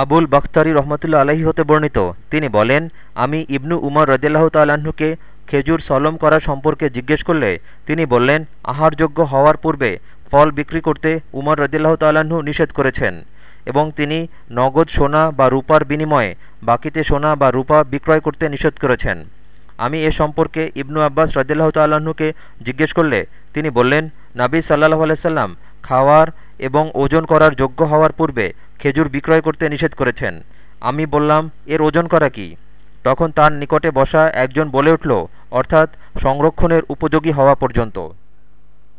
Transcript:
আবুল বাখতারি রহমতুল্লা আলহী হতে বর্ণিত। তিনি বলেন, আমি ইবনু উমর রদিল্লাহ তাল্লাহ্নকে খেজুর সলম করা সম্পর্কে জিজ্ঞেস করলে তিনি বললেন, আহারযোগ্য হওয়ার পূর্বে ফল বিক্রি করতে উমর রদিল্লাহ তাল্লাহ্ন নিষেধ করেছেন এবং তিনি নগদ সোনা বা রূপার বিনিময়ে বাকিতে সোনা বা রূপা বিক্রয় করতে নিষেধ করেছেন। আমি এ সম্পর্কে ইবনু আব্বাস রদিল্লাহ তাল্লাহ্নকে জিজ্ঞেস করলে তিনি বললেন, নাবি সাল্লাহ আলাইসাল্লাম খাওয়ার এবং ওজন করার যোগ্য হওয়ার পূর্বে খেজুর বিক্রয় করতে নিষেধ করেছেন। আমি বললাম, এর ওজন করা কি? তখন তার নিকটে বসা একজন বলে উঠল, অর্থাৎ সংরক্ষণের উপযোগী হওয়া পর্যন্ত।